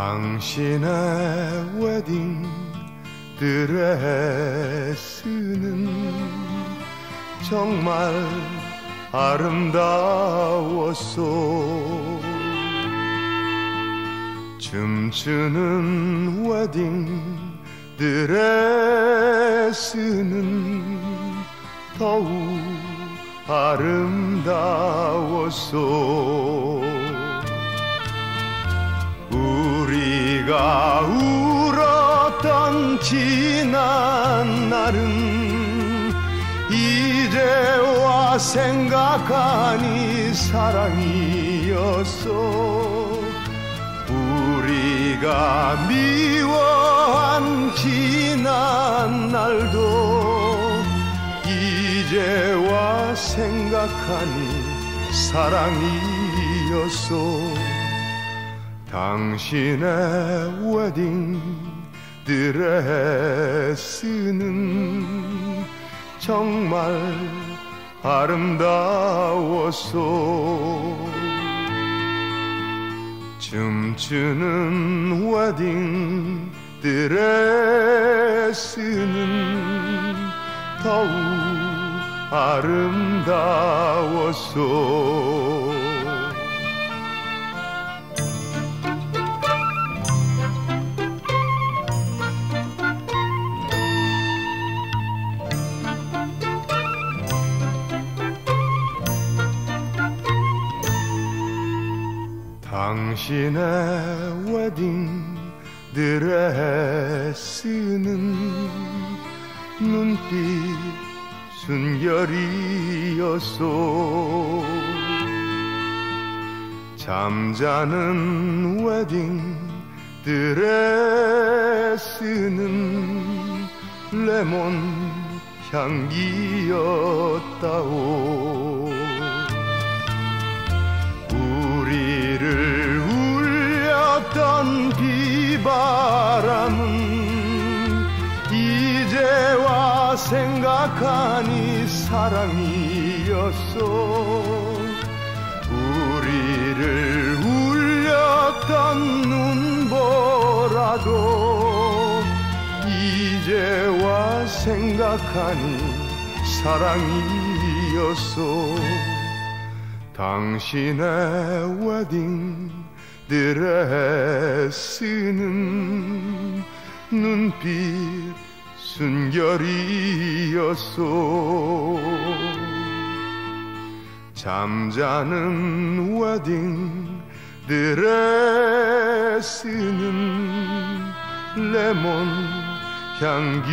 당신의 웨딩 드레스는 정말 아름다웠소. 춤추는 웨딩 드레스는 더욱 아름다웠소 우리가 울었던 지난 날은 이제와 생각하니 사랑이었어 우리가 미워한 지난 날도 이제와 생각하니 사랑이었어 당신의 웨딩 드레스는 정말 아름다웠소 춤추는 웨딩 드레스는 더욱 아름다웠소 당신의 웨딩 드레스는 눈빛 순결이었소 잠자는 웨딩 드레스는 레몬 향기였다오 생각하니 사랑이었어 우리를 울렸던 눈보라도 이제와 생각하니 사랑이었어 당신의 웨딩 드레스는 눈빛 순결이었소 잠자는 웨딩 드레스는 레몬 향기였다오